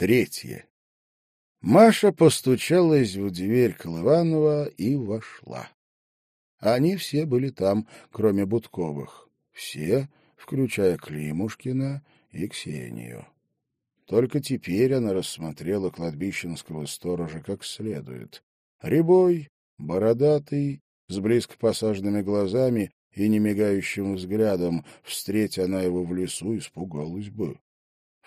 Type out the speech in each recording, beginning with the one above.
Третье. Маша постучалась в дверь Колыванова и вошла. Они все были там, кроме Будковых. Все, включая Климушкина и Ксению. Только теперь она рассмотрела кладбищенского сторожа как следует. Рябой, бородатый, с близко посаженными глазами и немигающим взглядом, встретя она его в лесу, испугалась бы.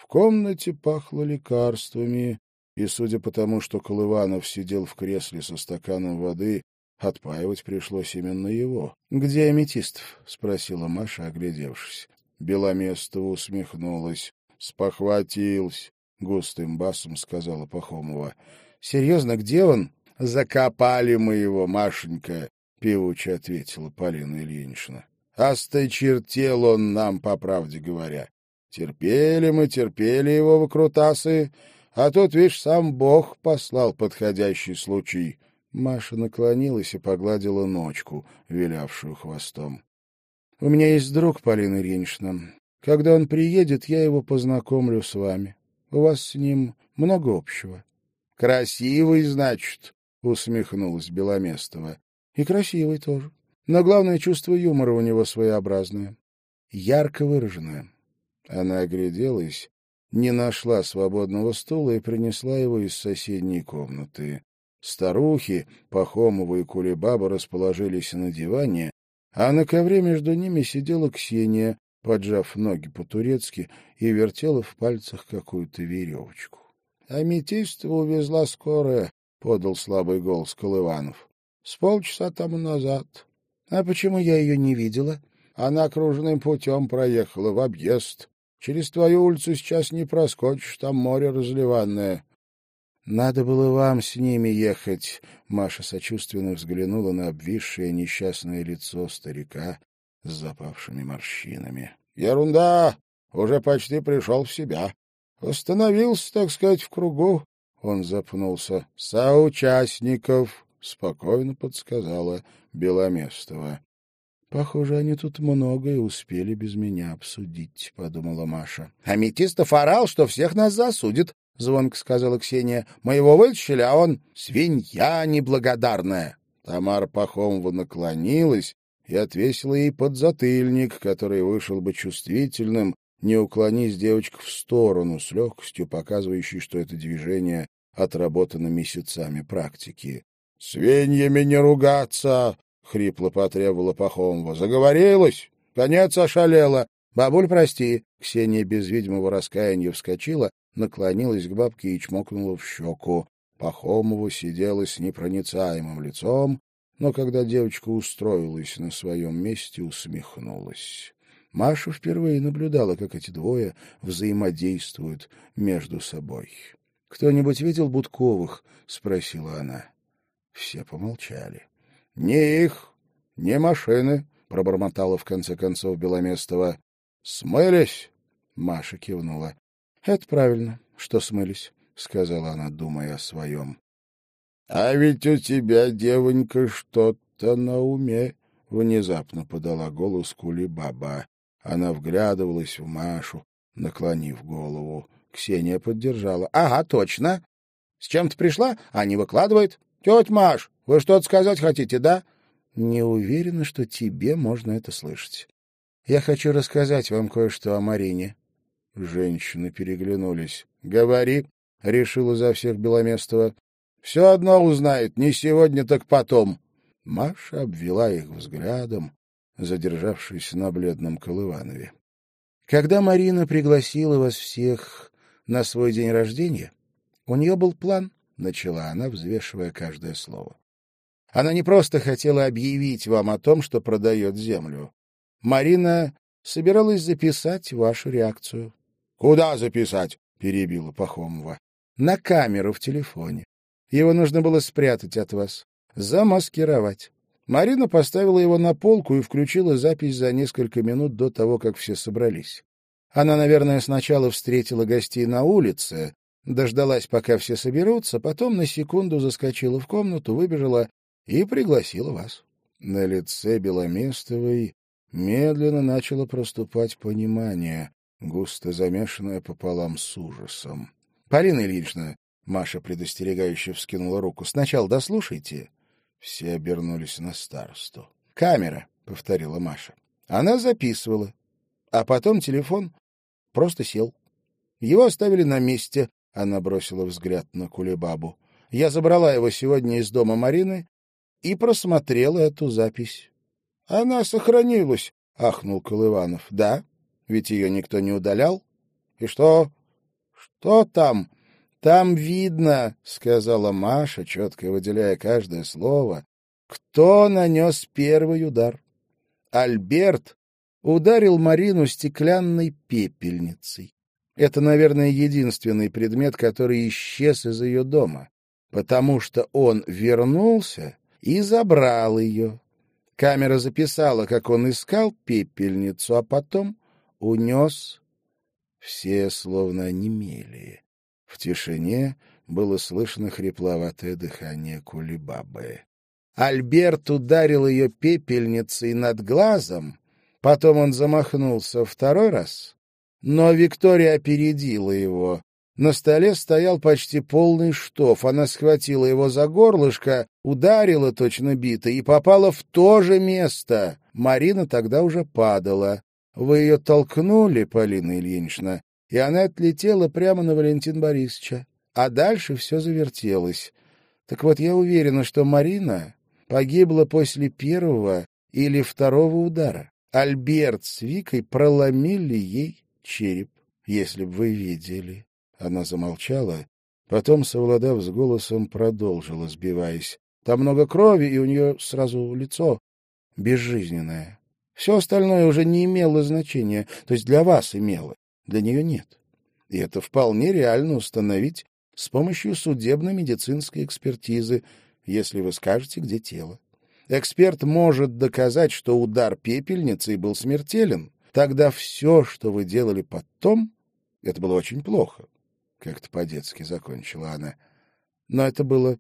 В комнате пахло лекарствами, и, судя по тому, что Колыванов сидел в кресле со стаканом воды, отпаивать пришлось именно его. — Где аметистов? — спросила Маша, оглядевшись. Беломестова усмехнулась. — Спохватился, — густым басом сказала Пахомова. — Серьезно, где он? — Закопали мы его, Машенька, — певуче ответила Полина Ильинична. — Осточертел он нам, по правде говоря. Терпели мы, терпели его выкрутасы, а тут, видишь, сам Бог послал подходящий случай. Маша наклонилась и погладила ночку, вилявшую хвостом. — У меня есть друг, Полина Ильинична. Когда он приедет, я его познакомлю с вами. У вас с ним много общего. — Красивый, значит, — усмехнулась Беломестова. — И красивый тоже. Но главное, чувство юмора у него своеобразное, ярко выраженное. Она огляделась, не нашла свободного стула и принесла его из соседней комнаты. Старухи, Пахомова и Кулебаба расположились на диване, а на ковре между ними сидела Ксения, поджав ноги по-турецки, и вертела в пальцах какую-то веревочку. — Аметиста увезла скорая, — подал слабый голос Колыванов. — С полчаса тому назад. — А почему я ее не видела? Она кружным путем проехала в объезд. Через твою улицу сейчас не проскочишь, там море разливанное. — Надо было вам с ними ехать. Маша сочувственно взглянула на обвисшее несчастное лицо старика с запавшими морщинами. — Ерунда! Уже почти пришел в себя. Остановился, так сказать, в кругу. Он запнулся. — Соучастников! — спокойно подсказала Беломестова. «Похоже, они тут многое успели без меня обсудить», — подумала Маша. «Аметистов орал, что всех нас засудит», — звонко сказала Ксения. «Мы его вытащили, а он свинья неблагодарная». Тамара Пахомова наклонилась и отвесила ей подзатыльник, который вышел бы чувствительным, не уклонись девочка в сторону, с легкостью показывающей, что это движение отработано месяцами практики. — Свиньями не ругаться! — хрипло потребовала Пахомова. — Заговорилась? Конец ошалела. — Бабуль, прости. Ксения без видимого раскаяния вскочила, наклонилась к бабке и чмокнула в щеку. Пахомова сидела с непроницаемым лицом, но когда девочка устроилась на своем месте, усмехнулась. Маша впервые наблюдала, как эти двое взаимодействуют между собой. — Кто-нибудь видел Будковых? — спросила она. Все помолчали. — Не их, не машины, — пробормотала в конце концов Беломестова. — Смылись? — Маша кивнула. — Это правильно, что смылись, — сказала она, думая о своем. — А ведь у тебя, девонька, что-то на уме, — внезапно подала голос Кулибаба. Она вглядывалась в Машу, наклонив голову. Ксения поддержала. — Ага, точно. С чем ты пришла? А не выкладывает. — Тетя Маш, вы что-то сказать хотите, да? — Не уверена, что тебе можно это слышать. Я хочу рассказать вам кое-что о Марине. Женщины переглянулись. — Говори, — решила за всех Беломестова. — Все одно узнает, не сегодня, так потом. Маша обвела их взглядом, задержавшись на бледном Колыванове. — Когда Марина пригласила вас всех на свой день рождения, у нее был план —— начала она, взвешивая каждое слово. Она не просто хотела объявить вам о том, что продает землю. Марина собиралась записать вашу реакцию. — Куда записать? — перебила Пахомова. — На камеру в телефоне. Его нужно было спрятать от вас, замаскировать. Марина поставила его на полку и включила запись за несколько минут до того, как все собрались. Она, наверное, сначала встретила гостей на улице, Дождалась, пока все соберутся, потом на секунду заскочила в комнату, выбежала и пригласила вас. На лице Беломестовой медленно начало проступать понимание, густо замешанное пополам с ужасом. Полина Ильинична, Маша предостерегающе вскинула руку, сначала дослушайте. Все обернулись на старосту. Камера, повторила Маша. Она записывала. А потом телефон просто сел. Его оставили на месте, она бросила взгляд на Кулебабу. Я забрала его сегодня из дома Марины и просмотрела эту запись. — Она сохранилась, — ахнул Колыванов. — Да, ведь ее никто не удалял. — И что? Что там? — Там видно, — сказала Маша, четко выделяя каждое слово, — кто нанес первый удар. Альберт ударил Марину стеклянной пепельницей. Это, наверное, единственный предмет, который исчез из ее дома, потому что он вернулся и забрал ее. Камера записала, как он искал пепельницу, а потом унес. Все словно онемели. В тишине было слышно хрипловатое дыхание Кулибабы. Альберт ударил ее пепельницей над глазом, потом он замахнулся второй раз, но Виктория опередила его. На столе стоял почти полный штоф. Она схватила его за горлышко, ударила точно бито и попала в то же место. Марина тогда уже падала. Вы ее толкнули, Полина Ильинична, и она отлетела прямо на Валентина Борисовича. А дальше все завертелось. Так вот, я уверена, что Марина погибла после первого или второго удара. Альберт с Викой проломили ей череп, если бы вы видели. Она замолчала, потом, совладав с голосом, продолжила, сбиваясь. Там много крови, и у нее сразу лицо безжизненное. Все остальное уже не имело значения, то есть для вас имело, для нее нет. И это вполне реально установить с помощью судебно-медицинской экспертизы, если вы скажете, где тело. Эксперт может доказать, что удар пепельницей был смертелен. Тогда все, что вы делали потом, это было очень плохо. Как-то по-детски закончила она. Но это было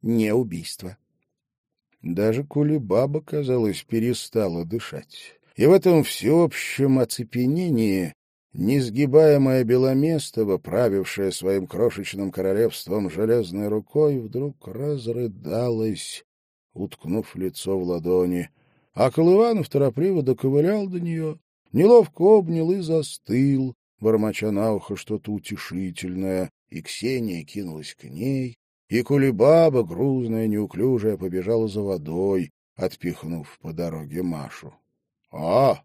не убийство. Даже Кулебаба, казалось, перестала дышать. И в этом всеобщем оцепенении несгибаемая Беломестова, правившая своим крошечным королевством железной рукой, вдруг разрыдалась, уткнув лицо в ладони. А Колыванов торопливо доковылял до нее, неловко обнял и застыл, бормоча на ухо что-то утешительное, и Ксения кинулась к ней, и Кулебаба, грузная, неуклюжая, побежала за водой, отпихнув по дороге Машу. — А,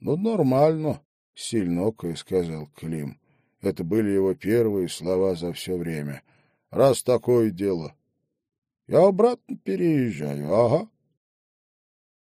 ну нормально, — сильнокое сказал Клим. Это были его первые слова за все время. — Раз такое дело. Я обратно переезжаю, ага.